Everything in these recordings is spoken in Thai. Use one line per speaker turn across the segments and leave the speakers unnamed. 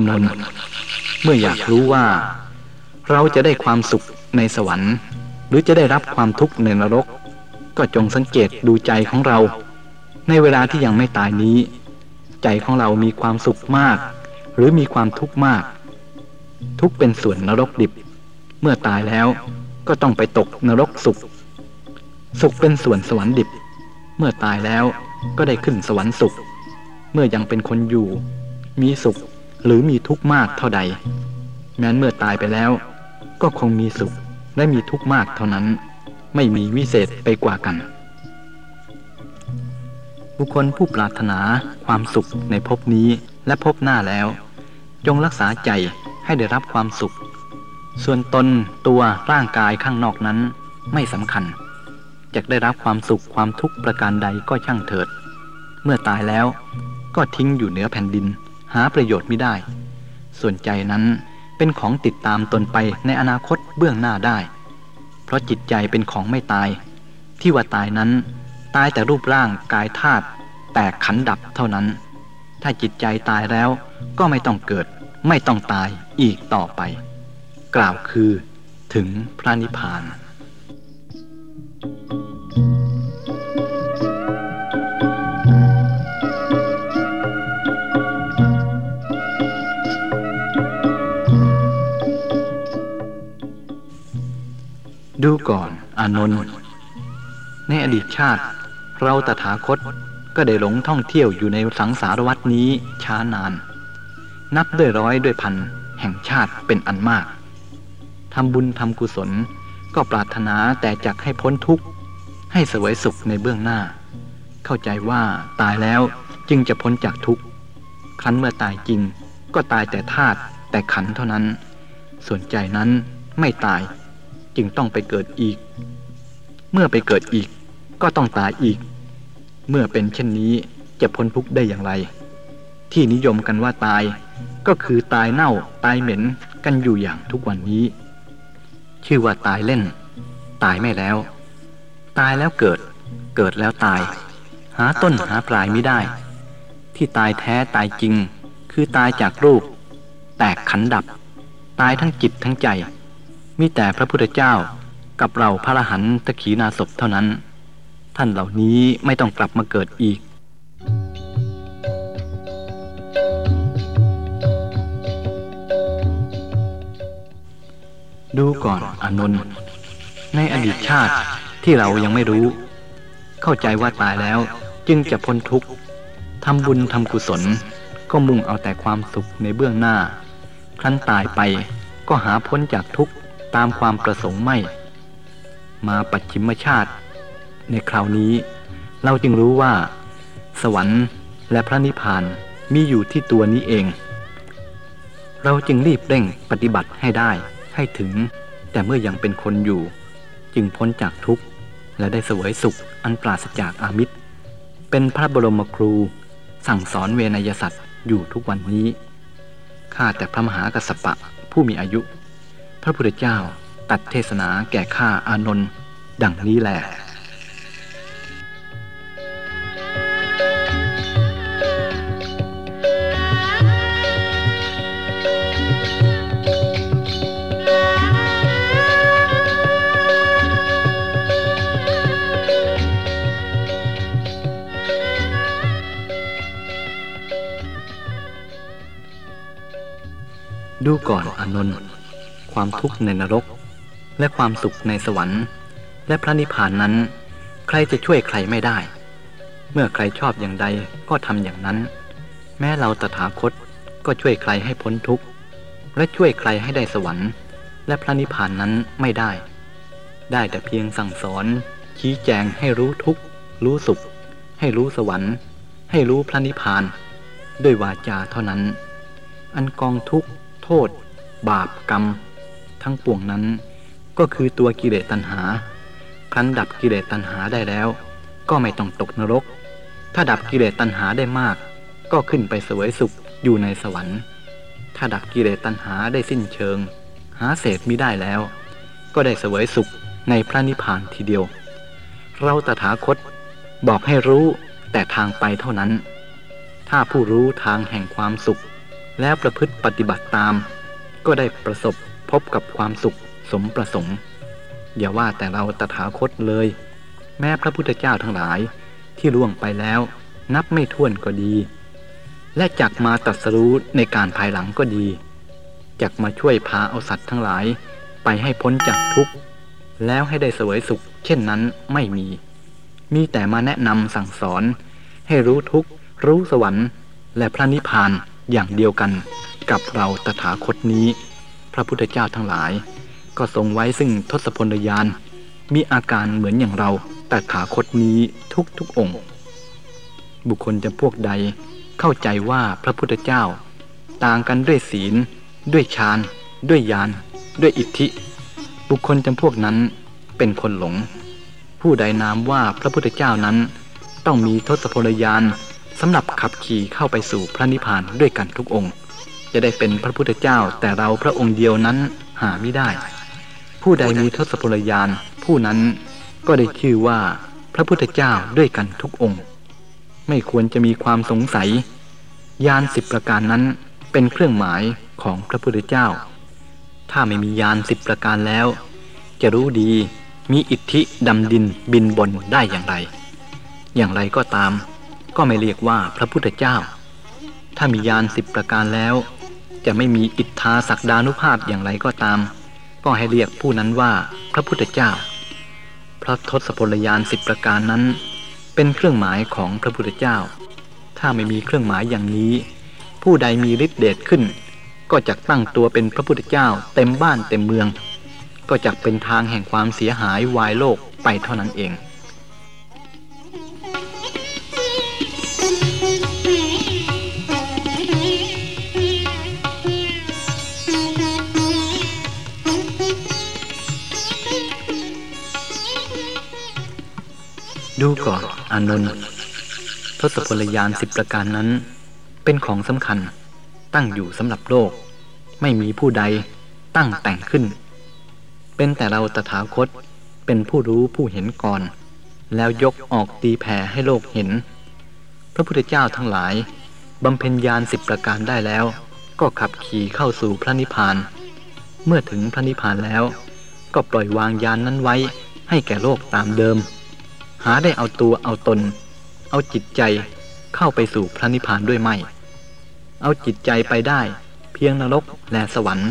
อนอานนท์เมื่ออยากรู้ว่า เราจะได้ความสุขในสวรรค์ หรือจะได้รับความทุกข์ในนรก ก็จงสังเกตดูใจของเรา ในเวลาที่ยังไม่ตายนี้ ใจของเรามีความสุขมาก หรือมีความทุกข์มาก ทุกเป็นส่วนนรกดิบ เมื่อตายแล้วก็ต้องไปตกนรกสุข สุขเป็นส่วนสวรรค์ดิบ เมื่อตายแล้วก็ได้ขึ้นสวรรค์สุข เมื่อยังเป็นคนอยู่ มีสุข หรือมีทุกข์มากเท่าใด แม้นเมื่อตายไปแล้ว ก็คงมีสุขและมีทุกข์มากเท่านั้น ไม่มีวิเศษไปกว่ากัน บุคคลผู้ปรารถนาความสุขในภพนี้และภพหน้าแล้ว จงรักษาใจให้ได้รับความสุข ส่วนตนตัวร่างกายข้างนอกนั้นไม่สำคัญจะได้รับความสุขความทุกข์ประการใดก็ช่างเถิด เมื่อตายแล้วก็ทิ้งอยู่เหนือแผ่นดิน หาประโยชน์ไม่ได้ ส่วนใจนั้นเป็นของติดตามตนไปในอนาคตเบื้องหน้าได้ เพราะจิตใจเป็นของไม่ตาย ที่ว่าตายนั้น ตายแต่รูปร่างกายธาตุแตกขันดับเท่านั้น ถ้าจิตใจตายแล้วก็ไม่ต้องเกิด ไม่ต้องตายอีกต่อไป กล่าวคือถึงพระนิพพาน ดูก่อนอานนท์ในอดีตชาติ เราตถาคตก็ได้หลงท่องเที่ยวอยู่ในสังสารวัตนี้ช้านาน นับด้วยร้อยด้วยพันแห่งชาติเป็นอันมากทำบุญทำกุศลก็ปรารถนาแต่จักให้พ้นทุกข์ ให้เสวยสุขในเบื้องหน้า เข้าใจว่าตายแล้วจึงจะพ้นจากทุกข์ ครั้นเมื่อตายจริง ก็ตายแต่ธาตุแต่ขันเท่านั้น ส่วนใจนั้นไม่ตาย จึงต้องไปเกิดอีก เมื่อไปเกิดอีกก็ต้องตายอีก เมื่อเป็นเช่นนี้จะพ้นทุกข์ได้อย่างไร ที่นิยมกันว่าตาย ก็คือตายเน่าตายเหม็นกันอยู่อย่างทุกวันนี้ ชื่อว่าตายเล่น ตายไม่แล้ว ตายแล้วเกิด เกิดแล้วตาย หาต้นหาปลายไม่ได้ ที่ตายแท้ตายจริง คือตายจากรูป แตกขันดับ ตายทั้งจิตทั้งใจ มีแต่พระพุทธเจ้ากับเราพระรหันตะขีนาศพเท่านั้น ท่านเหล่านี้ไม่ต้องกลับมาเกิดอีกดูก่อนอนนท์ในอดีตชาติที่เรายังไม่รู้ เข้าใจว่าตายแล้วจึงจะพ้นทุกข์ทำบุญทำกุศล ก็มุ่งเอาแต่ความสุขในเบื้องหน้า ครั้นตายไปก็หาพ้นจากทุกข์ ตามความประสงค์ไม่ มาปัจฉิมชาติ ในคราวนี้ เราจึงรู้ว่า สวรรค์และพระนิพพานมีอยู่ที่ตัวนี้เอง เราจึงรีบเร่งปฏิบัติให้ได้ให้ถึง แต่เมื่อยังเป็นคนอยู่ จึงพ้นจากทุกข์ และได้เสวยสุขอันปราศจากอามิตร เป็นพระบรมครู สั่งสอนเวนยสัตว์อยู่ทุกวันนี้ข้าแต่พระมหากัสสปะผู้มีอายุ พระพุทธเจ้าตัดเทศนาแก่ข้าอานนท์ดังนี้แหละดูก่อนอนนท์ ความทุกข์ในนรก และความสุขในสวรรค์ และพระนิพพานนั้น ใครจะช่วยใครไม่ได้ เมื่อใครชอบอย่างใดก็ทำอย่างนั้น แม้เราตถาคตก็ช่วยใครให้พ้นทุกข์ และช่วยใครให้ได้สวรรค์ และพระนิพพานนั้นไม่ได้ ได้แต่เพียงสั่งสอน ชี้แจงให้รู้ทุกข์ รู้สุข ให้รู้สวรรค์ ให้รู้พระนิพพาน ด้วยวาจาเท่านั้น อันกองทุกข์ โทษ บาปกรรม ทั้งปวงนั้น ก็คือตัวกิเลสตัณหา ครั้นดับกิเลสตัณหาได้แล้ว ก็ไม่ต้องตกนรก ถ้าดับกิเลสตัณหาได้มาก ก็ขึ้นไปสวยสุขอยู่ในสวรรค์ ถ้าดับกิเลสตัณหาได้สิ้นเชิง หาเศษมิได้แล้ว ก็ได้สวยสุขในพระนิพพานทีเดียว เราตถาคตบอกให้รู้แต่ทางไปเท่านั้น ถ้าผู้รู้ทางแห่งความสุข แล้วประพฤติปฏิบัติตาม ก็ได้ประสบ พบกับความสุขสมประสงค์ อย่าว่าแต่เราตถาคตเลย แม้พระพุทธเจ้าทั้งหลายที่ล่วงไปแล้ว นับไม่ถ้วนก็ดี และจักมาตัดสรู้ในการภายหลังก็ดีจักมาช่วยพาเอาสัตว์ทั้งหลายไปให้พ้นจากทุกข์ แล้วให้ได้เสวยสุข เช่นนั้นไม่มี มีแต่มาแนะนำสั่งสอน ให้รู้ทุกข์ รู้สวรรค์ และพระนิพพานอย่างเดียวกันกับเราตถาคตนี้ พระพุทธเจ้าทั้งหลาย ก็ทรงไว้ซึ่งทศพลยาน มีอาการเหมือนอย่างเราแตถาคตนี้ทุกทุกองค์ บุคคลจะพวกใดเข้าใจว่าพระพุทธเจ้า ต่างกันด้วยศีล ด้วยฌาน ด้วยญาณด้วยอิทธิ บุคคลจำพวกนั้นเป็นคนหลง ผู้ใดนามว่าพระพุทธเจ้านั้น ต้องมีทศพลยานสำหรับขับขี่เข้าไปสู่พระนิพพานด้วยกันทุกองค์ จะได้เป็นพระพุทธเจ้าแต่เราพระองค์เดียวนั้นหาไม่ได้ ผู้ใดมีทศพลยานผู้นั้นก็ได้ชื่อว่าพระพุทธเจ้าด้วยกันทุกองค์ ไม่ควรจะมีความสงสัย ยานสิบประการนั้นเป็นเครื่องหมายของพระพุทธเจ้า ถ้าไม่มียานสิบประการแล้ว จะรู้ดีมีอิทธิดำดินบินบนได้อย่างไร อย่างไรก็ตาม ก็ไม่เรียกว่าพระพุทธเจ้า ถ้ามียานสิบประการแล้ว จะไม่มีอิทธาศักดานุภาพอย่างไรก็ตาม ก็ให้เรียกผู้นั้นว่าพระพุทธเจ้า พระทศพลยานสิบประการนั้น เป็นเครื่องหมายของพระพุทธเจ้า ถ้าไม่มีเครื่องหมายอย่างนี้ ผู้ใดมีฤทธิเดชขึ้น ก็จะตั้งตัวเป็นพระพุทธเจ้า เต็มบ้านเต็มเมือง ก็จะเป็นทางแห่งความเสียหายวายโลกไปเท่านั้นเอง ดูก่อนอานนท์ทศพลยานสิบประการนั้น เป็นของสำคัญตั้งอยู่สำหรับโลก ไม่มีผู้ใดตั้งแต่งขึ้น เป็นแต่เราตถาคตเป็นผู้รู้ผู้เห็นก่อน แล้วยกออกตีแผ่ให้โลกเห็น พระพุทธเจ้าทั้งหลายบำเพ็ญญาณสิบประการได้แล้ว ก็ขับขี่เข้าสู่พระนิพพาน เมื่อถึงพระนิพพานแล้ว ก็ปล่อยวางยานนั้นไว้ให้แก่โลกตามเดิม หาได้เอาตัวเอาตน เอาจิตใจเข้าไปสู่พระนิพพานด้วยไม่ เอาจิตใจไปได้ เพียงนรกและสวรรค์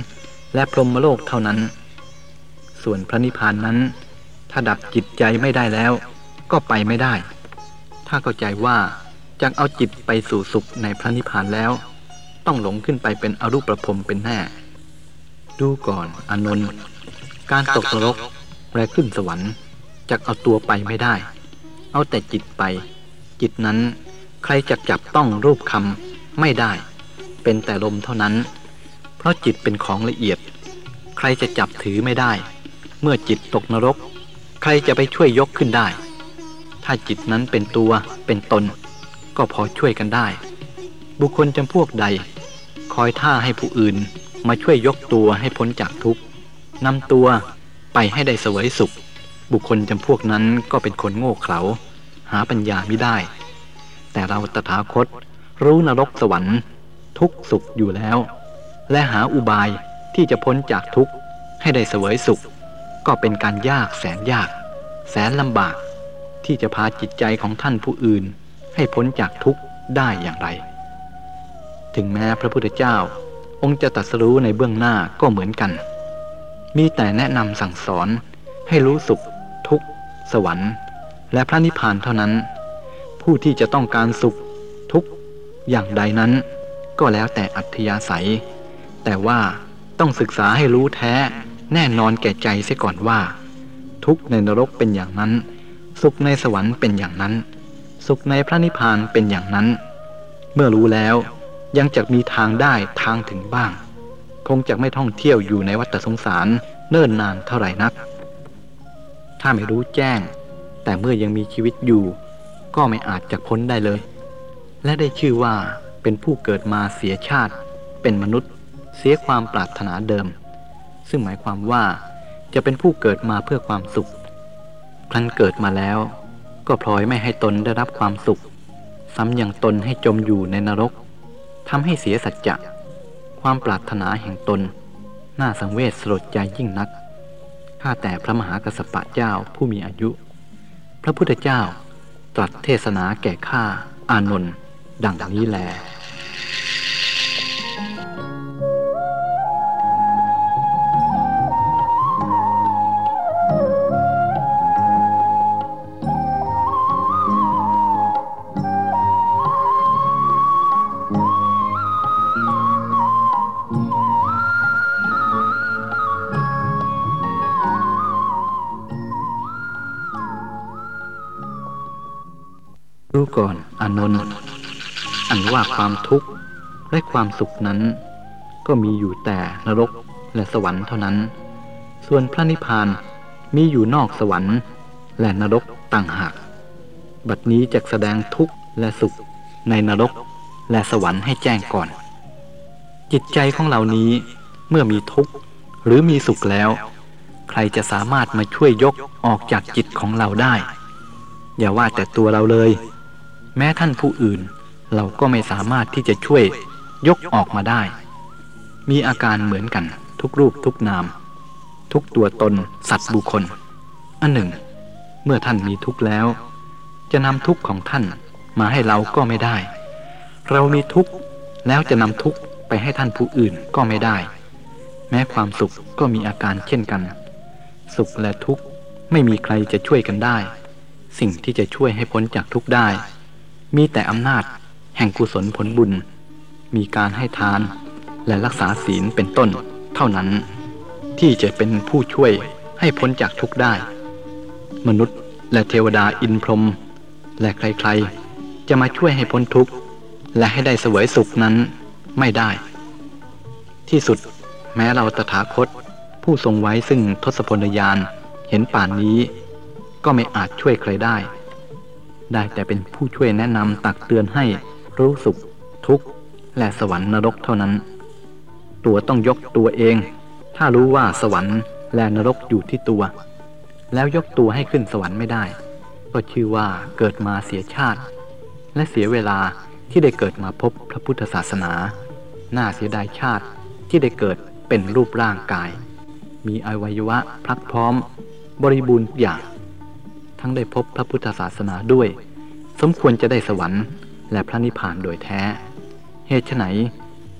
และพรหมโลกเท่านั้น ส่วนพระนิพพานนั้น ถ้าดับจิตใจไม่ได้แล้ว ก็ไปไม่ได้ ถ้าเข้าใจว่าจะเอาจิตไปสู่สุขในพระนิพพานแล้ว ต้องหลงขึ้นไปเป็นอรูปประพรมเป็นแน่ ดูก่อนอนนท์การตกนรกและขึ้นสวรรค์จะเอาตัวไปไม่ได้ เอาแต่จิตไป จิตนั้นใครจะจับต้องรูปคำไม่ได้ เป็นแต่ลมเท่านั้น เพราะจิตเป็นของละเอียด ใครจะจับถือไม่ได้ เมื่อจิตตกนรก ใครจะไปช่วยยกขึ้นได้ ถ้าจิตนั้นเป็นตัวเป็นตน ก็พอช่วยกันได้ บุคคลจำพวกใด คอยท่าให้ผู้อื่นมาช่วยยกตัวให้พ้นจากทุกข์นำตัวไปให้ได้สวยสุข บุคคลจำพวกนั้นก็เป็นคนโง่เขลา หาปัญญาไม่ได้ แต่เราตถาคตรู้นรกสวรรค์ ทุกสุขอยู่แล้ว และหาอุบายที่จะพ้นจากทุกข์ให้ได้เสวยสุข ก็เป็นการยากแสนยาก แสนลำบาก ที่จะพาจิตใจของท่านผู้อื่น ให้พ้นจากทุกข์ได้อย่างไร ถึงแม้พระพุทธเจ้า องค์จะตัดสู้ในเบื้องหน้าก็เหมือนกัน มีแต่แนะนำสั่งสอนให้รู้สุข สวรรค์ และพระนิพพานเท่านั้น ผู้ที่จะต้องการสุขทุกข์อย่างใดนั้น ก็แล้วแต่อัธยาศัย แต่ว่าต้องศึกษาให้รู้แท้แน่นอนแก่ใจเสียก่อนว่า ทุกข์ในนรกเป็นอย่างนั้น สุขในสวรรค์เป็นอย่างนั้น สุขในพระนิพพานเป็นอย่างนั้น เมื่อรู้แล้วยังจะมีทางได้ทางถึงบ้าง คงจะไม่ท่องเที่ยวอยู่ในวัฏสงสารเนิ่นนานเท่าไหร่นัก ถ้าไม่รู้แจ้ง แต่เมื่อยังมีชีวิตอยู่ ก็ไม่อาจจะพ้นได้เลย และได้ชื่อว่าเป็นผู้เกิดมาเสียชาติ เป็นมนุษย์ เสียความปรารถนาเดิม ซึ่งหมายความว่าจะเป็นผู้เกิดมาเพื่อความสุข ครั้นเกิดมาแล้ว ก็พลอยไม่ให้ตนได้รับความสุข ซ้ำยังตนให้จมอยู่ในนรกทำให้เสียสัจจะ ความปรารถนาแห่งตน น่าสังเวชสลดใจยิ่งนัก ข้าแต่พระมหากัสสปะเจ้าผู้มีอายุ พระพุทธเจ้าตรัสเทศนาแก่ข้าอานนท์ดังนี้แล ความทุกข์และความสุขนั้น ก็มีอยู่แต่นรกและสวรรค์เท่านั้น ส่วนพระนิพพานมีอยู่นอกสวรรค์ และนรกต่างหาก บัดนี้จะแสดงทุกข์และสุขในนรกและสวรรค์ให้แจ้งก่อน จิตใจของเหล่านี้เมื่อมีทุกข์หรือมีสุขแล้ว ใครจะสามารถมาช่วยยกออกจากจิตของเราได้ อย่าว่าแต่ตัวเราเลย แม้ท่านผู้อื่น เราก็ไม่สามารถที่จะช่วยยกออกมาได้ มีอาการเหมือนกัน ทุกรูปทุกนาม ทุกตัวตนสัตว์บุคคล อันหนึ่ง เมื่อท่านมีทุกข์แล้ว จะนำทุกข์ของท่านมาให้เราก็ไม่ได้ เรามีทุกข์แล้วจะนำทุกข์ไปให้ท่านผู้อื่นก็ไม่ได้ แม้ความสุขก็มีอาการเช่นกัน สุขและทุกข์ไม่มีใครจะช่วยกันได้ สิ่งที่จะช่วยให้พ้นจากทุกข์ได้ มีแต่อำนาจ แห่งกุศลผลบุญ มีการให้ทานและรักษาศีลเป็นต้น เท่านั้น ที่จะเป็นผู้ช่วยให้พ้นจากทุกข์ได้ มนุษย์และเทวดาอินพรหมและใครๆ จะมาช่วยให้พ้นทุกข์ และให้ได้เสวยสุขนั้นไม่ได้ ที่สุดแม้เราตถาคตผู้ทรงไว้ซึ่งทศพลยานเห็นป่านนี้ ก็ไม่อาจช่วยใครได้ ได้แต่เป็นผู้ช่วยแนะนำตักเตือนให้ รู้สุข ทุกข์ และสวรรค์นรกเท่านั้น ตัวต้องยกตัวเอง ถ้ารู้ว่าสวรรค์และนรกอยู่ที่ตัว แล้วยกตัวให้ขึ้นสวรรค์ไม่ได้ ก็ชื่อว่าเกิดมาเสียชาติ และเสียเวลาที่ได้เกิดมาพบพระพุทธศาสนา น่าเสียดายชาติที่ได้เกิดเป็นรูปร่างกาย มีอวัยวะพลักพร้อม บริบูรณ์อย่าง ทั้งได้พบพระพุทธศาสนาด้วย สมควรจะได้สวรรค์ และพระนิพพานโดยแท้ เหตุไฉน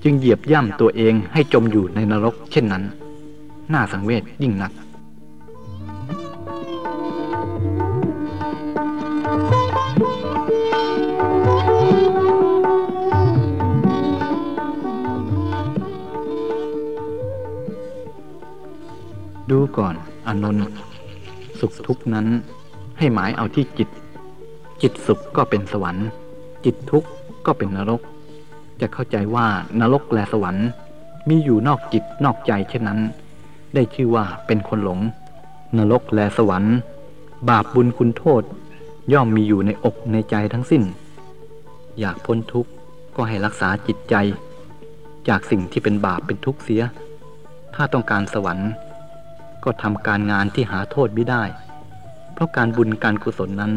จึงเหยียบย่ำตัวเองให้จมอยู่ในนรกเช่นนั้น น่าสังเวชยิ่งนักดูก่อนอนนท์สุขทุกนั้นให้หมายเอาที่จิต จิตสุขก็เป็นสวรรค์ จิตทุกข์ก็เป็นนรก จะเข้าใจว่านรกและสวรรค์ มีอยู่นอกจิตนอกใจเช่นนั้น ได้ชื่อว่าเป็นคนหลง นรกและสวรรค์ บาปบุญคุณโทษ ย่อมมีอยู่ในอกในใจทั้งสิ้น อยากพ้นทุกข์ก็ให้รักษาจิตใจ จากสิ่งที่เป็นบาปเป็นทุกข์เสีย ถ้าต้องการสวรรค์ ก็ทำการงานที่หาโทษไม่ได้ เพราะการบุญการกุศลนั้น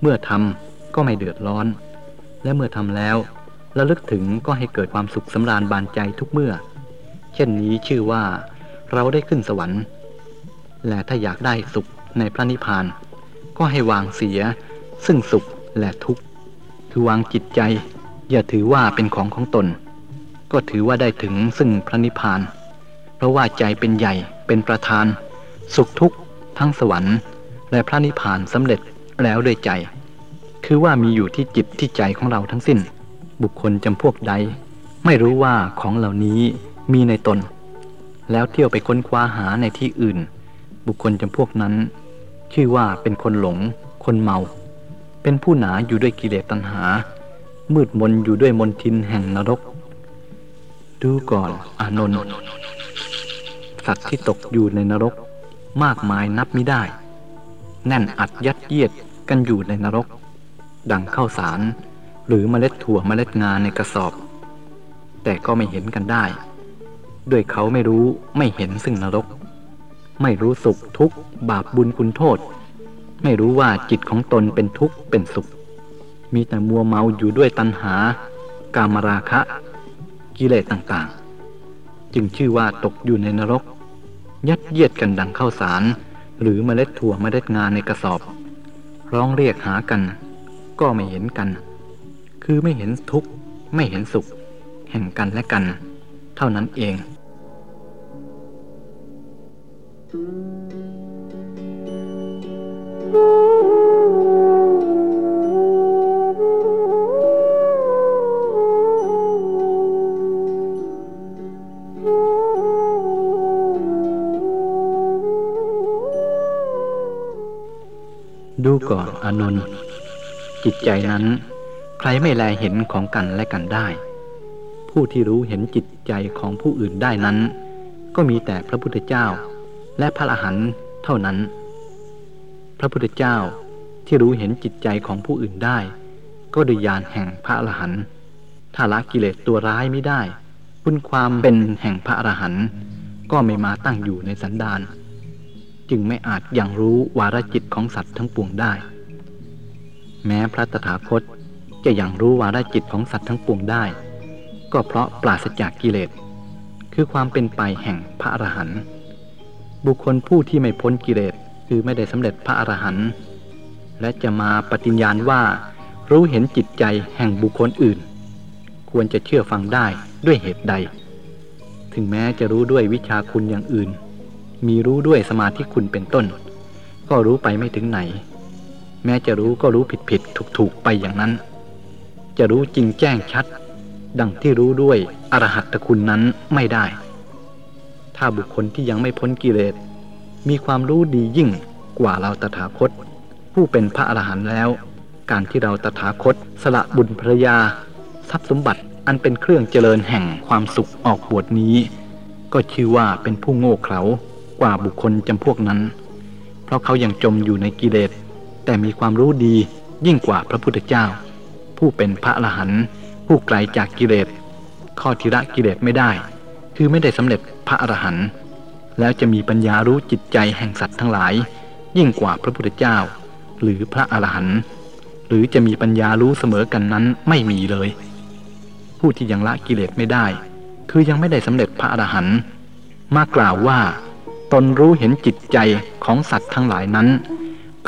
เมื่อทำก็ไม่เดือดร้อน และเมื่อทำแล้วระลึกถึงก็ให้เกิดความสุขสำราญบานใจทุกเมื่อ เช่นนี้ชื่อว่าเราได้ขึ้นสวรรค์ และถ้าอยากได้สุขในพระนิพพาน ก็ให้วางเสีย ซึ่งสุขและทุกข์ คือวางจิตใจ อย่าถือว่าเป็นของของตน ก็ถือว่าได้ถึงซึ่งพระนิพพาน เพราะว่าใจเป็นใหญ่เป็นประธาน สุขทุกข์ทั้งสวรรค์ และพระนิพพานสำเร็จแล้วด้วยใจ คือว่ามีอยู่ที่จิตที่ใจของเราทั้งสิ้น บุคคลจำพวกใด ไม่รู้ว่าของเหล่านี้มีในตน แล้วเที่ยวไปค้นคว้าหาในที่อื่น บุคคลจำพวกนั้น ชื่อว่าเป็นคนหลง คนเมา เป็นผู้หนาอยู่ด้วยกิเลสตัณหา มืดมนอยู่ด้วยมนทินแห่งนรก ดูก่อนอานนท์สัตว์ที่ตกอยู่ในนรก มากมายนับไม่ได้ แน่นอัดยัดเยียดกันอยู่ในนรก ดังข้าวสาร หรือเมล็ดถั่วเมล็ดงาในกระสอบ แต่ก็ไม่เห็นกันได้ ด้วยเขาไม่รู้ไม่เห็นซึ่งนรก ไม่รู้สุขทุกข์บาปบุญคุณโทษ ไม่รู้ว่าจิตของตนเป็นทุกข์เป็นสุข มีแต่มัวเมาอยู่ด้วยตัณหา กามราคะ กิเลสต่างจึงชื่อว่าตกอยู่ในนรก ยัดเยียดกันดังข้าวสาร หรือเมล็ดถั่วเมล็ดงานในกระสอบ ร้องเรียกหากัน ก็ไม่เห็นกัน คือไม่เห็นทุกข์ไม่เห็นสุข แห่งกันและกัน เท่านั้นเอง ดูก่อนอนนท์ จิตใจนั้น ใครไม่แลเห็นของกันและกันได้ ผู้ที่รู้เห็นจิตใจของผู้อื่นได้นั้น ก็มีแต่พระพุทธเจ้า และพระอรหันต์เท่านั้น พระพุทธเจ้าที่รู้เห็นจิตใจของผู้อื่นได้ ก็โดยาณแห่งพระอรหันต์ถ้าละกิเลสตัวร้ายไม่ได้คุณความเป็นแห่งพระอรหันต์ก็ไม่มาตั้งอยู่ในสันดานจึงไม่อาจยังรู้วาระจิตของสัตว์ทั้งปวงได้ แม้พระตถาคตจะยังรู้วาระจิตของสัตว์ทั้งปวงได้ ก็เพราะปราศจากกิเลส คือความเป็นไปแห่งพระอรหันต์บุคคลผู้ที่ไม่พ้นกิเลสคือไม่ได้สำเร็จพระอรหันต์และจะมาปฏิญญาณว่ารู้เห็นจิตใจแห่งบุคคลอื่น ควรจะเชื่อฟังได้ด้วยเหตุใด ถึงแม้จะรู้ด้วยวิชาคุณอย่างอื่น มีรู้ด้วยสมาธิคุณเป็นต้น ก็รู้ไปไม่ถึงไหน แม้จะรู้ก็รู้ผิดผิดถูกถูกไปอย่างนั้น จะรู้จริงแจ้งชัด ดังที่รู้ด้วยอรหัตคุณนั้นไม่ได้ ถ้าบุคคลที่ยังไม่พ้นกิเลส มีความรู้ดียิ่งกว่าเราตถาคต ผู้เป็นพระอรหันต์แล้ว การที่เราตถาคต สละบุญภรยา ทรัพย์สมบัติอันเป็นเครื่องเจริญแห่งความสุขออกบวชนี้ ก็ชื่อว่าเป็นผู้โง่เขลากว่าบุคคลจำพวกนั้น เพราะเขายัางจมอยู่ในกิเลส แต่มีความรู้ดียิ่งกว่าพระพุทธเจ้า ผู้เป็นพระอรหันต์ผู้ไกลจากกิเลสข้อทิระกิเลสไม่ได้ คือไม่ได้สำเร็จพระอรหันต์แล้วจะมีปัญญารู้จิตใจแห่งสัตว์ทั้งหลาย ยิ่งกว่าพระพุทธเจ้า หรือพระอรหันต์หรือจะมีปัญญารู้เสมอกันนั้นไม่มีเลย ผู้ที่ยังละกิเลสไม่ได้ คือยังไม่ได้สำเร็จพระอรหันต์มากล่าวว่า ตนรู้เห็นจิตใจของสัตว์ทั้งหลายนั้น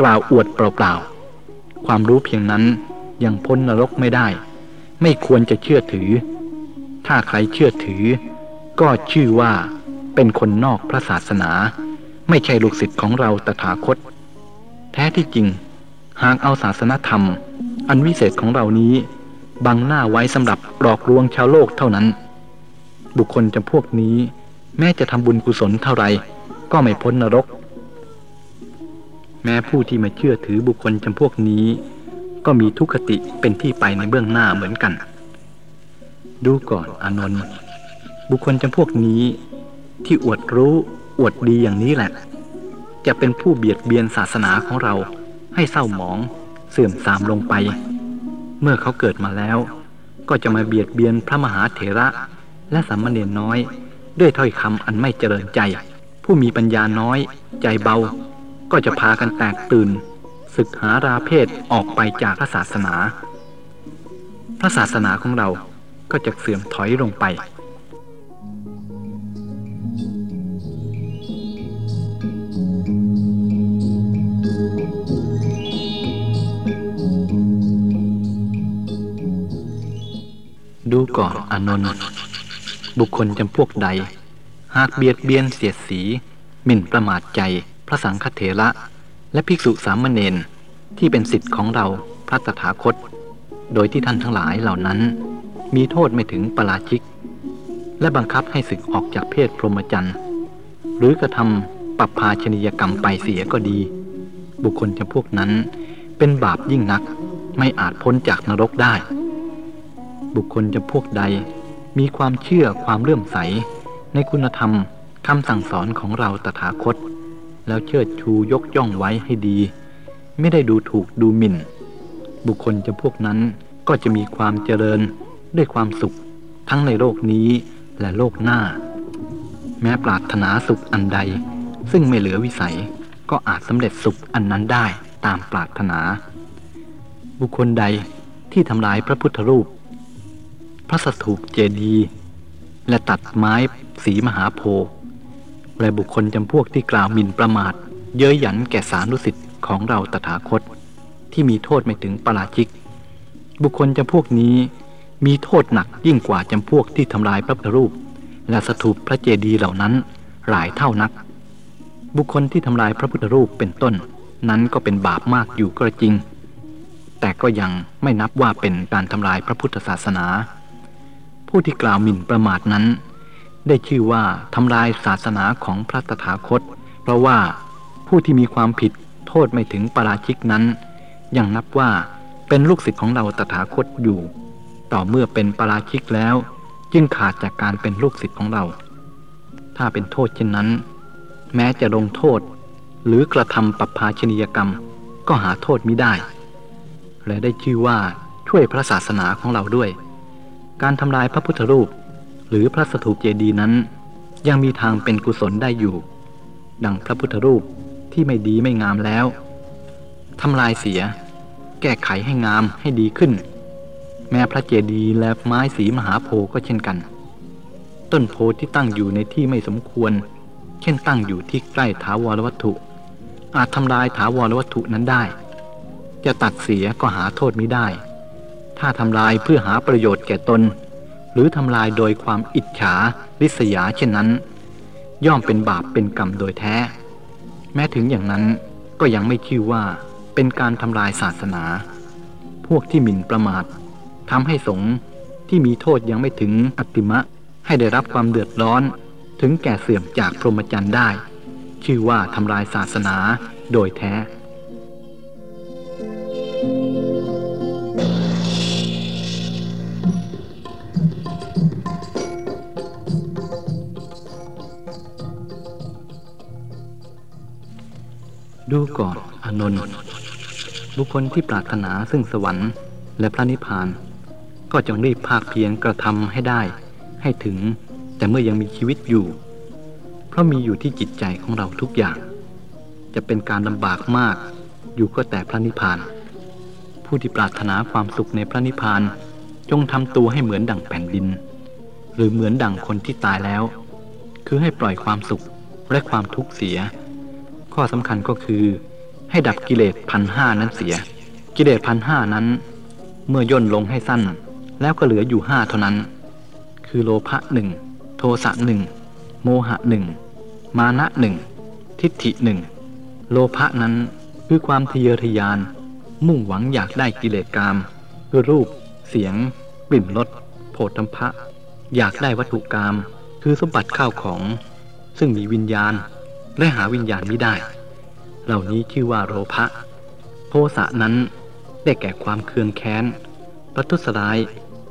กล่าวอวดเปล่าๆ ความรู้เพียงนั้นยังพ้นนรกไม่ได้ ไม่ควรจะเชื่อถือ ถ้าใครเชื่อถือ ก็ชื่อว่าเป็นคนนอกพระศาสนา ไม่ใช่ลูกศิษย์ของเราตถาคต แท้ที่จริง หากเอาศาสนธรรม อันวิเศษของเรานี้ บังหน้าไว้สำหรับหลอกลวงชาวโลกเท่านั้น บุคคลจำพวกนี้ แม้จะทำบุญกุศลเท่าไรก็ไม่พ้นนรก ผู้ที่มาเชื่อถือบุคคลจำพวกนี้ ก็มีทุกขติเป็นที่ไปในเบื้องหน้าเหมือนกัน ดูก่อนอนนท์บุคคลจำพวกนี้ที่อวดรู้อวดดีอย่างนี้แหละ จะเป็นผู้เบียดเบียนศาสนาของเราให้เศร้าหมอง เสื่อมทรามลงไป เมื่อเขาเกิดมาแล้ว ก็จะมาเบียดเบียนพระมหาเถระและสามเณรน้อย ด้วยถ้อยคำอันไม่เจริญใจ ผู้มีปัญญาน้อย ใจเบา ก็จะพากันแตกตื่นศึกหาราเพศออกไปจากพระศาสนา พระศาสนาของเราก็จะเสื่อมถอยลงไป ดูก่อนอนนท์บุคคลจำพวกใด หากเบียดเบียนเสียดสี หมิ่นประมาทใจ ระสังฆเถระ และภิกษุสามเณรที่เป็นสิทธิ์ของเราพระตถาคต โดยที่ท่านทั้งหลายเหล่านั้น มีโทษไม่ถึงปราชิก และบังคับให้ศึกออกจากเพศพรหมจรรย์หรือกระทำปรับภาชนียกรรมไปเสียก็ดี บุคคลจำพวกนั้นเป็นบาปยิ่งนักไม่อาจพ้นจากนรกได้ บุคคลจำพวกใดมีความเชื่อความเลื่อมใส ในคุณธรรมคำสั่งสอนของเราตถาคต แล้วเชิดชูยกย่องไว้ให้ดี ไม่ได้ดูถูกดูหมิ่น บุคคลจะพวกนั้นก็จะมีความเจริญด้วยความสุข ทั้งในโลกนี้และโลกหน้า แม้ปรารถนาสุขอันใด ซึ่งไม่เหลือวิสัยก็อาจสำเร็จสุขอันนั้นได้ตามปรารถนา บุคคลใดที่ทำลายพระพุทธรูป พระสถูปเจดีย์และตัดไม้สีมหาโพธิ์ และบุคคลจำพวกที่กล่าวหมิ่นประมาท เย้ยหยันแก่สารุสิทธิ์ของเราตถาคต ที่มีโทษไม่ถึงปราชิก บุคคลจำพวกนี้มีโทษหนักยิ่งกว่าจำพวกที่ทำลายพระพุทธรูป และสถูปพระเจดีย์เหล่านั้นหลายเท่านัก บุคคลที่ทำลายพระพุทธรูปเป็นต้น นั้นก็เป็นบาปมากอยู่ก็จริง แต่ก็ยังไม่นับว่าเป็นการทำลายพระพุทธศาสนา ผู้ที่กล่าวหมิ่นประมาทนั้น ได้ชื่อว่าทำลายศาสนาของพระตถาคต เพราะว่าผู้ที่มีความผิดโทษไม่ถึงปราชิกนั้น ยังนับว่าเป็นลูกศิษย์ของเราตถาคตอยู่ ต่อเมื่อเป็นปราชิกแล้ว จึงขาดจากการเป็นลูกศิษย์ของเรา ถ้าเป็นโทษเช่นนั้น แม้จะลงโทษ หรือกระทำปรับภาชนียกรรมก็หาโทษไม่ได้ และได้ชื่อว่าช่วยพระศาสนาของเราด้วย การทำลายพระพุทธรูป หรือพระสถูปเจดีย์นั้น ยังมีทางเป็นกุศลได้อยู่ ดังพระพุทธรูปที่ไม่ดีไม่งามแล้วทำลายเสีย แก้ไขให้งามให้ดีขึ้น แม้พระเจดีย์และไม้สีมหาโพก็เช่นกัน ต้นโพที่ตั้งอยู่ในที่ไม่สมควร เช่นตั้งอยู่ที่ใกล้ถาวรวัตถุ อาจทำลายถาวรวัตถุนั้นได้ จะตัดเสียก็หาโทษไม่ได้ ถ้าทำลายเพื่อหาประโยชน์แก่ตน หรือทำลายโดยความอิจฉาริษยาเช่นนั้น ย่อมเป็นบาปเป็นกรรมโดยแท้ แม้ถึงอย่างนั้นก็ยังไม่ชื่อว่าเป็นการทำลายศาสนา พวกที่หมิ่นประมาททำให้สงฆ์ที่มีโทษยังไม่ถึงอัติมะ ให้ได้รับความเดือดร้อน ถึงแก่เสื่อมจากพรหมจรรย์ได้ ชื่อว่าทำลายศาสนาโดยแท้ ดูก่อนอนนท์บุคคลที่ปรารถนาซึ่งสวรรค์และพระนิพพาน ก็จงรีบภาคเพียรกระทำให้ได้ ให้ถึงแต่เมื่อยังมีชีวิตอยู่ เพราะมีอยู่ที่จิตใจของเราทุกอย่าง จะเป็นการลำบากมาก อยู่ก็แต่พระนิพพาน ผู้ที่ปรารถนาความสุขในพระนิพพานจงทำตัวให้เหมือนดั่งแผ่นดิน หรือเหมือนดั่งคนที่ตายแล้ว คือให้ปล่อยความสุขและความทุกข์เสีย ข้อสำคัญก็คือ ให้ดับกิเลสพันห้านั้นเสีย กิเลสพันห้านั้น เมื่อย่นลงให้สั้น แล้วก็เหลืออยู่ห้าเท่านั้น คือโลภะหนึ่งโทสะหนึ่งโมหะหนึ่งมานะหนึ่งทิฏฐิหนึ่งโลภะนั้นคือความทะเยอทะยาน มุ่งหวังอยากได้กิเลสกามคือรูป เสียงกลิ่นรสโผฏฐัมภะอยากได้วัตถุกรรมคือสมบัติข้าวของ ซึ่งมีวิญญาณ และหาวิญญาณไม่ได้ เหล่านี้ชื่อว่าโลภะโทสะนั้นได้แก่ความเคืองแค้นประทุษร้าย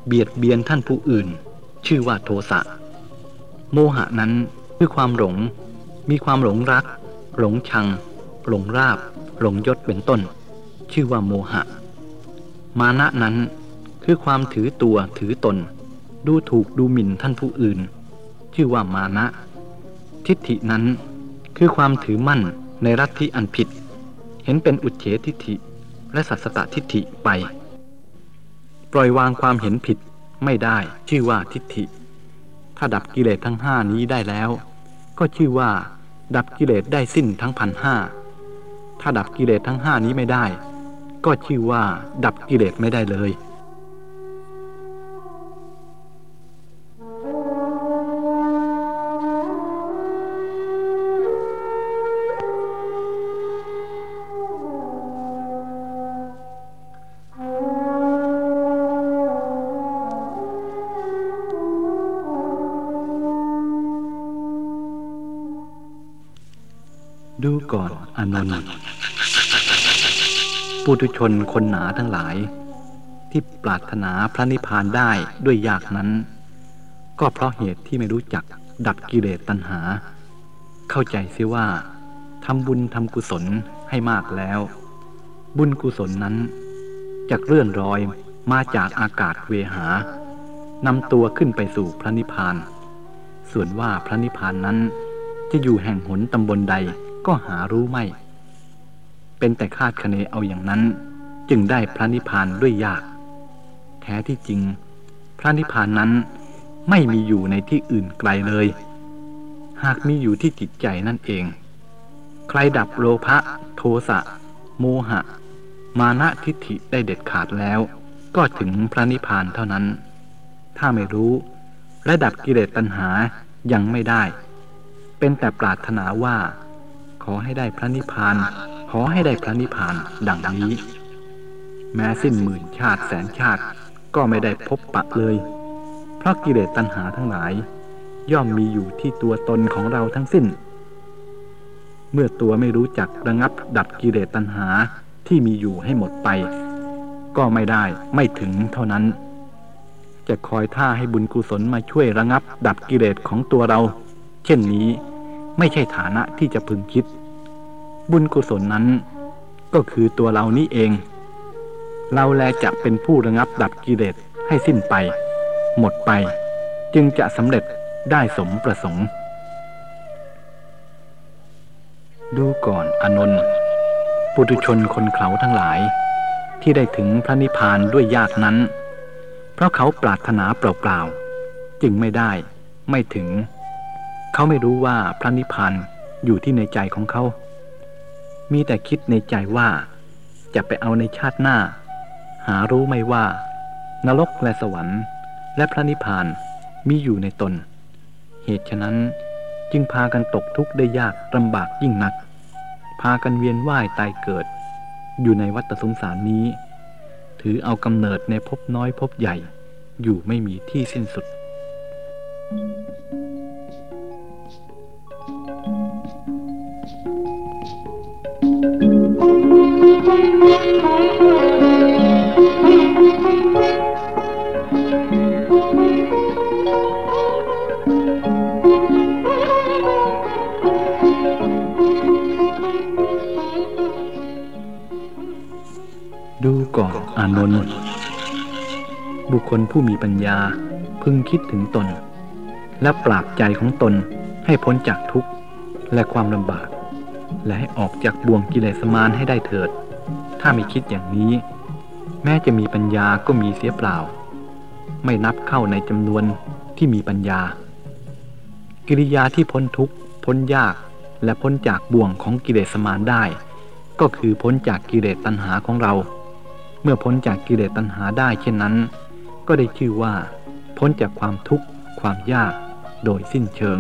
เบียดเบียนท่านผู้อื่น ชื่อว่าโทสะโมหะนั้นคือความหลง มีความหลงรัก หลงชัง หลงราบ หลงยศเป็นต้น ชื่อว่าโมหะ มานะนั้นคือความถือตัวถือตน ดูถูกดูหมิ่นท่านผู้อื่น ชื่อว่ามานะ ทิฏฐินั้น คือความถือมั่นในรัฐที่อันผิด เห็นเป็นอุเฉทิฐิและสัสตทิฐิไป ปล่อยวางความเห็นผิดไม่ได้ชื่อว่าทิฐิ ถ้าดับกิเลสทั้งห้านี้ได้แล้ว ก็ชื่อว่า ดับกิเลสได้สิ้นทั้งพันห้าถ้าดับกิเลสทั้งห้านี้ไม่ได้ ก็ชื่อว่า ดับกิเลสไม่ได้เลยานนท์ปุถุชนคนหนาทั้งหลาย ที่ปรารถนาพระนิพพานได้ด้วยยากนั้น ก็เพราะเหตุที่ไม่รู้จักดับกิเลสตัณหา เข้าใจเสียว่าทำบุญทำกุศลให้มากแล้ว บุญกุศลนั้นจะเลื่อนรอยมาจากอากาศเวหานำตัวขึ้นไปสู่พระนิพพาน ส่วนว่าพระนิพพานนั้นจะอยู่แห่งหนตำบลใด ก็หารู้ไม่ เป็นแต่คาดคะเนเอาอย่างนั้น จึงได้พระนิพพานด้วยยาก แท้ที่จริง พระนิพพานนั้นไม่มีอยู่ในที่อื่นไกลเลย หากมีอยู่ที่จิตใจนั่นเอง ใครดับโลภะโทสะโมหะ มานะทิฏฐิได้เด็ดขาดแล้ว ก็ถึงพระนิพพานเท่านั้น ถ้าไม่รู้และดับกิเลสตัณหายังไม่ได้ เป็นแต่ปรารถนาว่า ขอให้ได้พระนิพพาน ขอให้ได้พระนิพพานดังนี้ แม้สิ้นหมื่นชาติแสนชาติก็ไม่ได้พบปะเลย เพราะกิเลสตัณหาทั้งหลาย ย่อมมีอยู่ที่ตัวตนของเราทั้งสิ้น เมื่อตัวไม่รู้จักระงับดับกิเลสตัณหาที่มีอยู่ให้หมดไป ก็ไม่ได้ไม่ถึงเท่านั้น จะคอยท่าให้บุญกุศลมาช่วยระงับดับกิเลสของตัวเรา เช่นนี้ ไม่ใช่ฐานะที่จะพึงคิด บุญกุศลนั้นก็คือตัวเรานี้เอง เราแลจะเป็นผู้ระงับดับกิเลสให้สิ้นไป หมดไป จึงจะสำเร็จได้สมประสงค์ ดูก่อนอนนท์ปุถุชนคนเขาทั้งหลาย ที่ได้ถึงพระนิพพานด้วยยากนั้น เพราะเขาปรารถนาเปล่าๆ จึงไม่ได้ไม่ถึง เขาไม่รู้ว่าพระนิพพานอยู่ที่ในใจของเขา มีแต่คิดในใจว่า จะไปเอาในชาติหน้า หารู้ไม่ว่า นรกและสวรรค์ และพระนิพพานมีอยู่ในตน เหตุฉะนั้นจึงพากันตกทุกข์ได้ยากลำบากยิ่งนัก พากันเวียนว่ายตายเกิด อยู่ในวัฏสงสารนี้ ถือเอากำเนิดในภพน้อยภพใหญ่ อยู่ไม่มีที่สิ้นสุด Thank you. ดูก่อนอานนท์บุคคลผู้มีปัญญาพึงคิดถึงตน และปราบใจของตนให้พ้นจากทุกข์และความลำบาก และให้ออกจากบ่วงกิเลสมารให้ได้เถิด ถ้าไม่คิดอย่างนี้ แม้จะมีปัญญาก็มีเสียเปล่า ไม่นับเข้าในจำนวนที่มีปัญญา กิริยาที่พ้นทุกข์พ้นยากและพ้นจากบ่วงของกิเลสมารได้ ก็คือพ้นจากกิเลสตัณหาของเรา เมื่อพ้นจากกิเลสตัณหาได้เช่นนั้น ก็ได้ชื่อว่า พ้นจากความทุกข์ความยากโดยสิ้นเชิง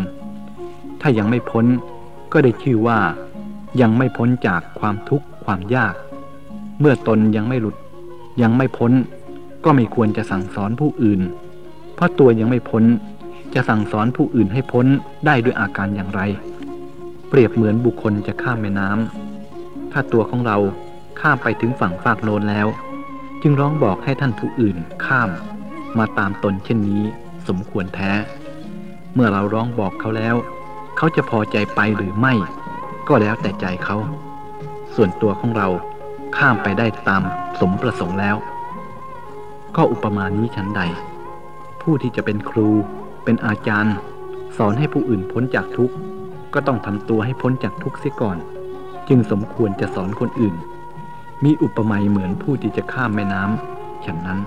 ถ้ายังไม่พ้นก็ได้ชื่อว่า ยังไม่พ้นจากความทุกข์ความยาก เมื่อตนยังไม่หลุด ยังไม่พ้น ก็ไม่ควรจะสั่งสอนผู้อื่น เพราะตัวยังไม่พ้น จะสั่งสอนผู้อื่นให้พ้นได้ด้วยอาการอย่างไร เปรียบเหมือนบุคคลจะข้ามแม่น้ำถ้าตัวของเราข้ามไปถึงฝั่งฝากโนนแล้ว จึงร้องบอกให้ท่านผู้อื่นข้าม มาตามตนเช่นนี้ สมควรแท้ เมื่อเราร้องบอกเขาแล้ว เขาจะพอใจไปหรือไม่ ก็แล้วแต่ใจเขา ส่วนตัวของเรา ข้ามไปได้ตามสมประสงค์แล้ว ก็อุปมานี้ชั้นใด ผู้ที่จะเป็นครู เป็นอาจารย์ สอนให้ผู้อื่นพ้นจากทุกข์ ก็ต้องทำตัวให้พ้นจากทุกข์เสียก่อน จึงสมควรจะสอนคนอื่น มีอุปมาเหมือนผู้ที่จะข้ามแม่น้ำฉะนั้น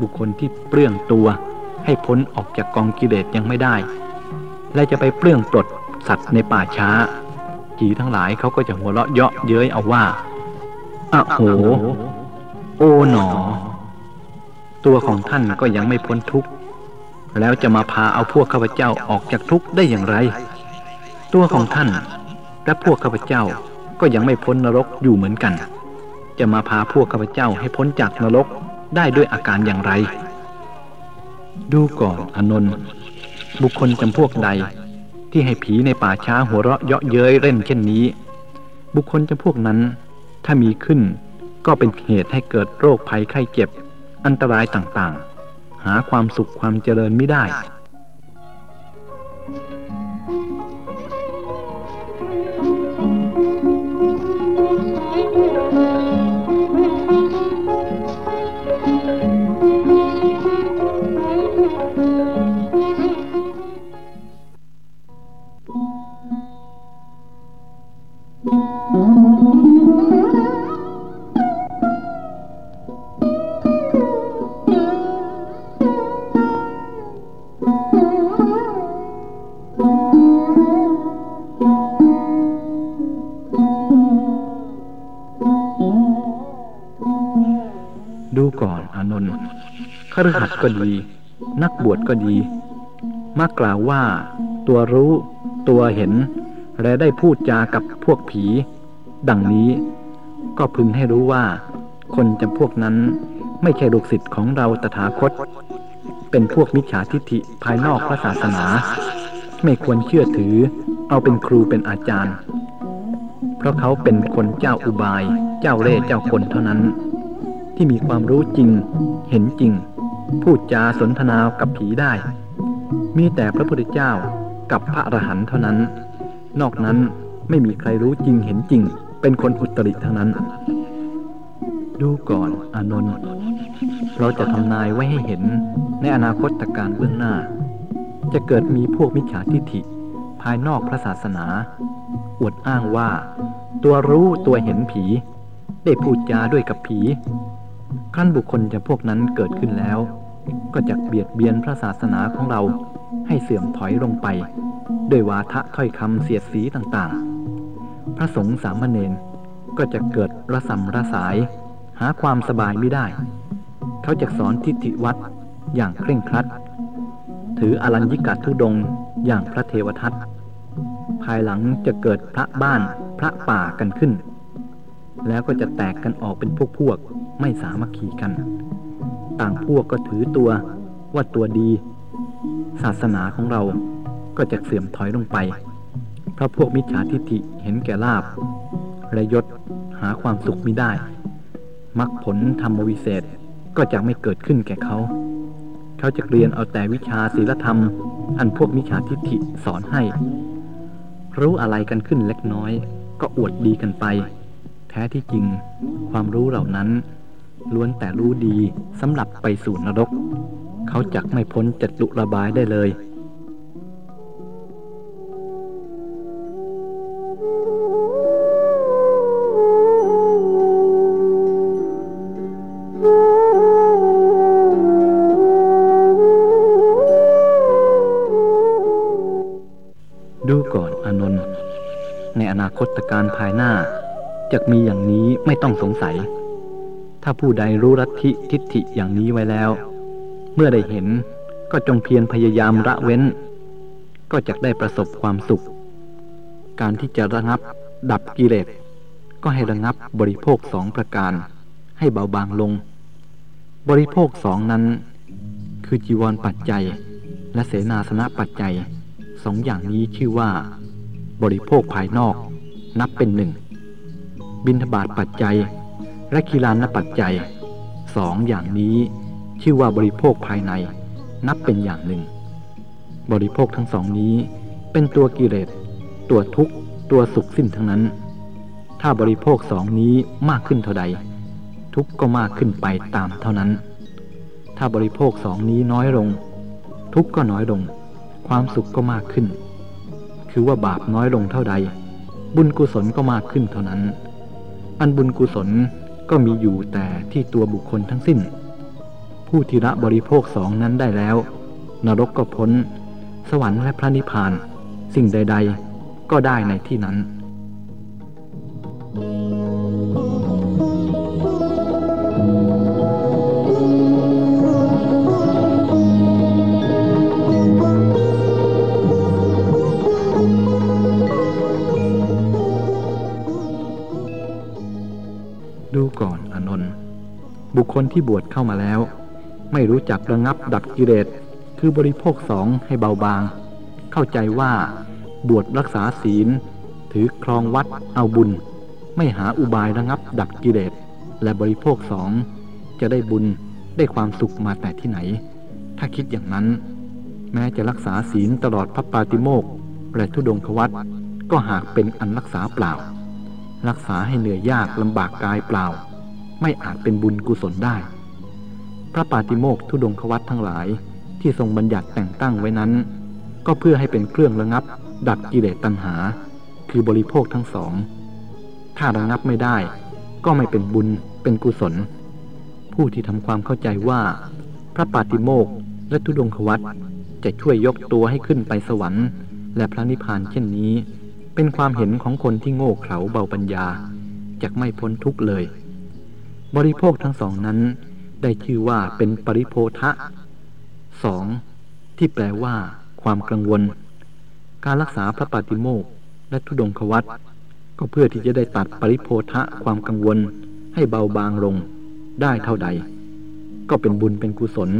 บุคคลที่เปลื้องตัวให้พ้นออกจากกองกิเลสยังไม่ได้ และจะไปเปลื้องปลดสัตว์ในป่าช้าจีทั้งหลายเขาก็จะหัวเราะเยาะเย้ยเอาว่า อะโห โอ๋หนอ ตัวของท่านก็ยังไม่พ้นทุกข์ แล้วจะมาพาเอาพวกข้าพเจ้าออกจากทุกข์ได้อย่างไร ตัวของท่านและพวกข้าพเจ้าก็ยังไม่พ้นนรกอยู่เหมือนกัน จะมาพาพวกข้าพเจ้าให้พ้นจากนรกได้ด้วยอาการอย่างไร ดูก่อนอนนท์บุคคลจำพวกใดที่ให้ผีในป่าช้าหัวเราะเยาะเย้ยเล่นเช่นนี้ บุคคลจำพวกนั้น ถ้ามีขึ้น ก็เป็นเหตุให้เกิดโรคภัยไข้เจ็บ อันตรายต่างๆ หาความสุขความเจริญไม่ได้ คฤหัสถ์ก็ดี นักบวชก็ดี มากล่าวว่า ตัวรู้ ตัวเห็น และได้พูดจากับพวกผี ดังนี้ ก็พึงให้รู้ว่า คนจำพวกนั้นไม่ใช่ลูกศิษย์ของเราตถาคต เป็นพวกมิจฉาทิฏฐิภายนอกพระศาสนา ไม่ควรเชื่อถือ เอาเป็นครูเป็นอาจารย์ เพราะเขาเป็นคนเจ้าอุบาย เจ้าเล่เจ้าคนเท่านั้นที่มีความรู้จริง เห็นจริง พูดจาสนทนากับผีได้ มีแต่พระพุทธเจ้ากับพระอรหันต์เท่านั้น นอกนั้นไม่มีใครรู้จริงเห็นจริง เป็นคนอุตริทั้งนั้น ดูก่อนอานนท์เราจะทำนายไว้ให้เห็นในอนาคตการเบื้องหน้า จะเกิดมีพวกมิจฉาทิฏฐิ ภายนอกพระศาสนา อวดอ้างว่า ตัวรู้ตัวเห็นผี ได้พูดจาด้วยกับผีครั้นบุคคลจะพวกนั้นเกิดขึ้นแล้ว ก็จะเบียดเบียนพระศาสนาของเราให้เสื่อมถอยลงไป ด้วยวาทะถ้อยคำเสียดสีต่างๆ พระสงฆ์สามเณรก็จะเกิดระสำระสาย หาความสบายไม่ได้ เขาจะสอนทิฏฐิวัดอย่างเคร่งครัด ถืออรัญญิกาทุดงอย่างพระเทวทัตภายหลังจะเกิดพระบ้านพระป่ากันขึ้น แล้วก็จะแตกกันออกเป็นพวกพวกไม่สามัคคีกัน ต่างพวกก็ถือตัวว่าตัวดี ศาสนาของเราก็จะเสื่อมถอยลงไป เพราะพวกมิจฉาทิฏฐิเห็นแก่ลาบและยศหาความสุขไม่ได้มรรคผลธรรมวิเศษก็จะไม่เกิดขึ้นแก่เขา เขาจะเรียนเอาแต่วิชาศีลธรรม อันพวกมิจฉาทิฏฐิสอนให้ รู้อะไรกันขึ้นเล็กน้อย ก็อวดดีกันไป แท้ที่จริงความรู้เหล่านั้น ล้วนแต่รู้ดีสำหรับไปสู่นรก เขาจักไม่พ้นจัตุระบายได้เลย ดูก่อนอนนท์ในอนาคตการภายหน้าจะมีอย่างนี้ไม่ต้องสงสัย ถ้าผู้ใดรู้ลัทธิทิฏฐิอย่างนี้ไว้แล้ว เมื่อได้เห็นก็จงเพียรพยายามละเว้น ก็จะได้ประสบความสุข การที่จะระงับดับกิเลสก็ให้ระงับบริโภคสองประการ ให้เบาบางลง บริโภคสองนั้น คือจีวรปัจจัย และเสนาสนะปัจจัยสองอย่างนี้ชื่อว่า บริโภคภายนอก นับเป็นหนึ่งบินทบาทปัจจัย และกีฬานปัจจัยสองอย่างนี้ชื่อว่าบริโภคภายในนับเป็นอย่างหนึ่ง บริโภคทั้งสองนี้เป็นตัวกิเลสตัวทุกข์ ตัวสุขสิ้นทั้งนั้น ถ้าบริโภคสองนี้มากขึ้นเท่าใด ทุกข์ก็มากขึ้นไปตามเท่านั้น ถ้าบริโภคสองนี้น้อยลง ทุกข์ก็น้อยลง ความสุขก็มากขึ้น คือว่าบาปน้อยลงเท่าใด บุญกุศลก็มากขึ้นเท่านั้น อันบุญกุศล ก็มีอยู่แต่ที่ตัวบุคคลทั้งสิ้น ผู้ที่ละบริโภคสองนั้นได้แล้ว นรกก็พ้น สวรรค์และพระนิพพาน สิ่งใด ๆ ก็ได้ในที่นั้น คคลที่บวชเข้ามาแล้ว ไม่รู้จักระงับดับกิเลสคือบริโภคสองให้เบาบาง เข้าใจว่าบวชรักษาศีล ถือครองวัดเอาบุญ ไม่หาอุบายระงับดับกิเลสและบริโภคสองจะได้บุญได้ความสุขมาแต่ที่ไหน ถ้าคิดอย่างนั้น แม้จะรักษาศีลตลอดพระปาติโมกข์และทุดงควัตก็หากเป็นอันรักษาเปล่า รักษาให้เหนื่อยยากลำบากกายเปล่า ไม่อาจเป็นบุญกุศลได้ พระปาติโมกทุดงควัตทั้งหลายที่ทรงบัญญัติแต่งตั้งไว้นั้น ก็เพื่อให้เป็นเครื่องระงับ ดับกิเลสตัณหา คือบริโภคทั้งสอง ถ้าระงับไม่ได้ ก็ไม่เป็นบุญเป็นกุศล ผู้ที่ทำความเข้าใจว่า พระปาติโมกและทุดงควัตจะช่วยยกตัวให้ขึ้นไปสวรรค์ และพระนิพพานเช่นนี้ เป็นความเห็นของคนที่โง่เขลาเบาปัญญาจะไม่พ้นทุกข์เลย บริโภคทั้งสองนั้น ได้ชื่อว่าเป็นปริโพทะสองที่แปลว่าความกังวล การรักษาพระปฏิโมกและทุดงควัตก็เพื่อที่จะได้ตัดปริโพทะความกังวลให้เบาบางลงได้เท่าใด ก็เป็นบุญเป็นกุศล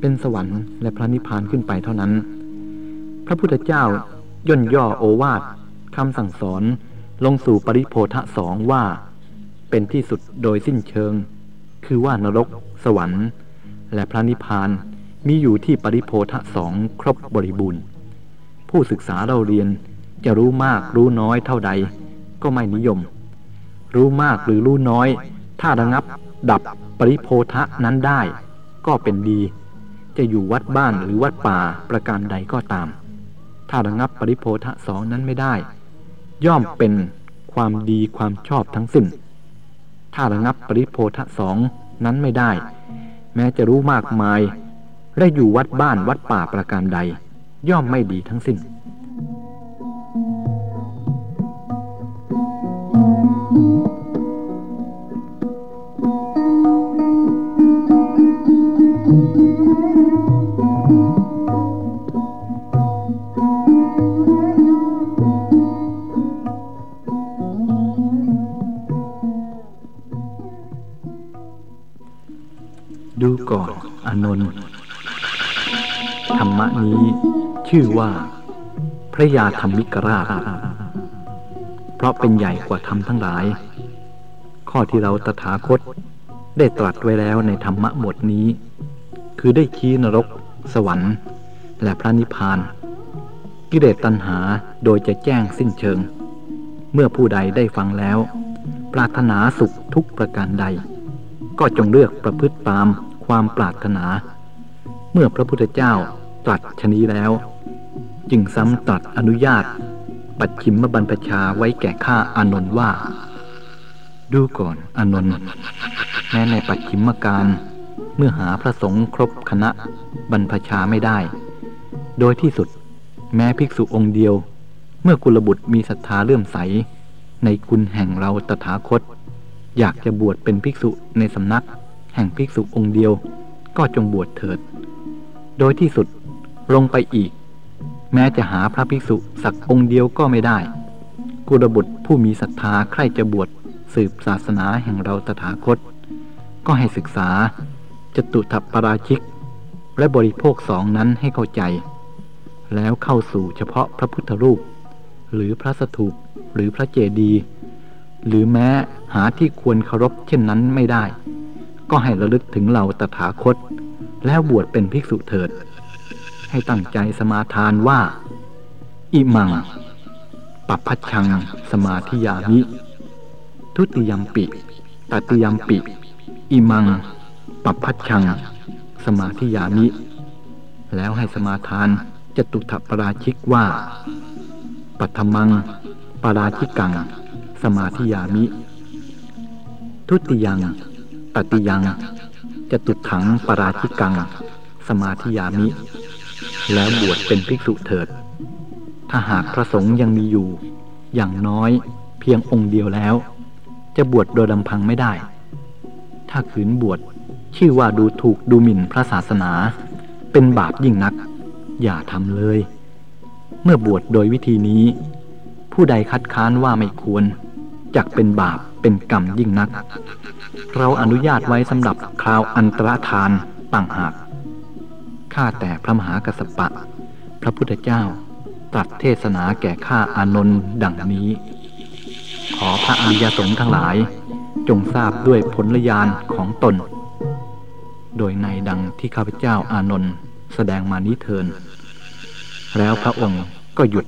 เป็นสวรรค์และพระนิพพานขึ้นไปเท่านั้น พระพุทธเจ้าย่นย่อโอวาทคำสั่งสอนลงสู่ปริโพทะสองว่า เป็นที่สุดโดยสิ้นเชิง คือว่านรก สวรรค์ และพระนิพพานมีอยู่ที่ปริโพทะสองครบบริบูรณ์ ผู้ศึกษาเราเรียนจะรู้มากรู้น้อยเท่าใด ก็ไม่นิยม รู้มากหรือรู้น้อย ถ้าระงับดับปริโพทะนั้นได้ ก็เป็นดี จะอยู่วัดบ้านหรือวัดป่าประการใดก็ตาม ถ้าระงับปริโพทะสองนั้นไม่ได้ ย่อมเป็นความดีความชอบทั้งสิ้น ถ้าระงับปริโพธะสองนั้นไม่ได้ แม้จะรู้มากมายและอยู่วัดบ้านวัดป่าประการใด ย่อมไม่ดีทั้งสิ้น ดูก่อนอนนท์ธรรมะนี้ชื่อว่า พระยาธรรมิกราช เพราะเป็นใหญ่กว่าธรรมทั้งหลาย ข้อที่เราตถาคตได้ตรัสไว้แล้วในธรรมะหมวดนี้ คือได้ชี้นรก สวรรค์ และพระนิพพาน กิเลสตัณหาโดยจะแจ้งสิ้นเชิง เมื่อผู้ใดได้ฟังแล้ว ปรารถนาสุขทุกประการใด ก็จงเลือกประพฤติตาม ความปรารถนา เมื่อพระพุทธเจ้าตรัสชนี้แล้ว จึงซ้ำตรัสอนุญาต ปัดชิมมบรรพชาไว้แก่ข้าอานนท์ว่า ดูก่อนอานนท์แม้ในปัดชิมการเมื่อหาพระสงฆ์ครบคณะบรรพชาไม่ได้ โดยที่สุดแม้ภิกษุองค์เดียว เมื่อกุลบุตรมีศรัทธาเลื่อมใส ในคุณแห่งเราตถาคต อยากจะบวชเป็นภิกษุในสำนัก ห่งภิกษุองค์เดียว ก็จงบวชเถิด โดยที่สุดลงไปอีก แม้จะหาพระภิกษุสักองค์เดียวก็ไม่ได้ กุลบุตรผู้มีศรัทธาใครจะบวชสืบศาสนาแห่งเราตถาคต ก็ให้ศึกษาจตุทัพปราชิก และบริโภคสองนั้นให้เข้าใจ แล้วเข้าสู่เฉพาะพระพุทธรูป หรือพระสถูปหรือพระเจดีย์หรือแม้หาที่ควรเคารพเช่นนั้นไม่ได้ ก็ให้ระลึกถึงเราตถาคต แล้วบวชเป็นภิกษุเถิด ให้ตั้งใจสมาทานว่า อิมัง ปัปพัชชัง สมาธิยามิ ทุติยมปิตติยมปิ อิมัง ปัปพัชชัง สมาธิยามิ แล้วให้สมาทานจตุถปราชิกว่า ปัทมัง ปราชิกัง สมาธิยามิ ทุติยัง ตติยังจะตุถังปราชิกัง สมาธิยามิ แล้วบวชเป็นภิกษุเถิด ถ้าหากพระสงฆ์ยังมีอยู่ อย่างน้อยเพียงองค์เดียวแล้ว จะบวชโดยลำพังไม่ได้ ถ้าขืนบวชชื่อว่าดูถูกดูหมิ่นพระศาสนา เป็นบาปยิ่งนัก อย่าทำเลย เมื่อบวชโดยวิธีนี้ ผู้ใดคัดค้านว่าไม่ควรจักเป็นบาปเป็นกรรมยิ่งนัก เราอนุญาตไว้สำหรับคราวอันตรธานต่างหาก ข้าแต่พระมหากัสสปะ พระพุทธเจ้าตรัสเทศนาแก่ข้าอานนท์ดังนี้ ขอพระอริยสงฆ์ทั้งหลาย จงทราบด้วยผลญาณของตน โดยในดังที่ข้าพเจ้าอานนท์แสดงมานี้เทิน แล้วพระองค์ก็หยุด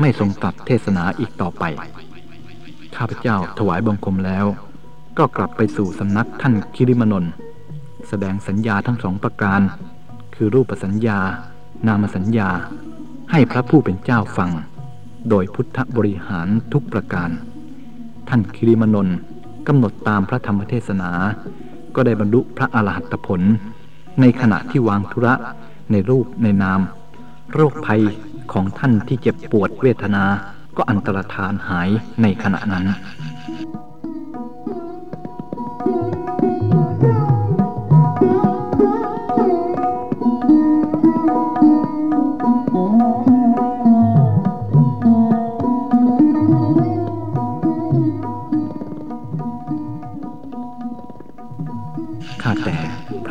ไม่ทรงตรัสเทศนาอีกต่อไป ข้าพเจ้าถวายบังคมแล้ว ก็กลับไปสู่สำนักท่านคิริมนนท์แสดงสัญญาทั้งสองประการ คือรูปสัญญา นามสัญญา ให้พระผู้เป็นเจ้าฟัง โดยพุทธบริหารทุกประการ ท่านคิริมนนท์กำหนดตามพระธรรมเทศนา ก็ได้บรรลุพระอรหัตผล ในขณะที่วางธุระในรูปในนาม โรคภัยของท่านที่เจ็บปวดเวทนา ก็อันตรธานหายในขณะนั้น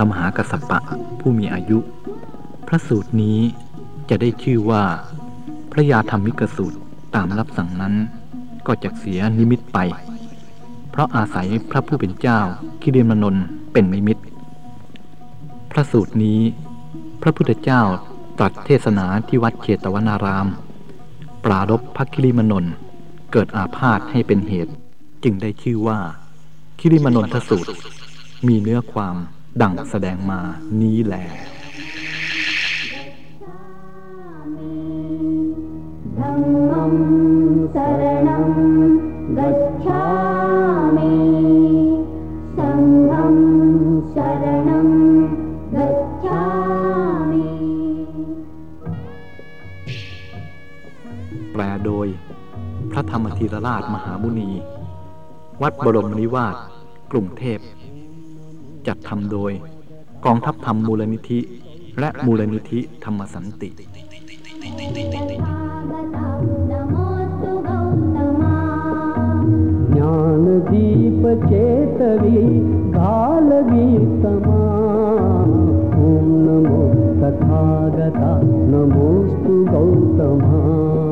ระมหากัสสปะ
ผู้มีอายุ พระสูตรนี้จะได้ชื่อว่า พระยาธรรมิกสูตรตามรับสั่งนั้น ก็จะเสียนิมิตไป เพราะอาศัยพระผู้เป็นเจ้าคิริมนนเป็นนิมิต พระสูตรนี้ พระพุทธเจ้าตรัสเทศนาที่วัดเชตวนาราม ปรารบพระคิริมนนเกิดอาพาธให้เป็นเหตุ จึงได้ชื่อว่า คิริมนนทสูตร มีเนื้อความ ดังแสดงมานี้แหละแปลโดย พระธรรมธีรราชมหาบุนี วัดบรมนิวาสกรุงเทพ จัดทำโดยกองทัพธรรมมูลนิธิ และมูลนิธิธรรมสันติ
स्वागतं नमोऽस्तु गौतमा
ज्ञानदीप चेतवी बालगीतमा ॐ नमो तथागता नमोऽस्तु गौतमा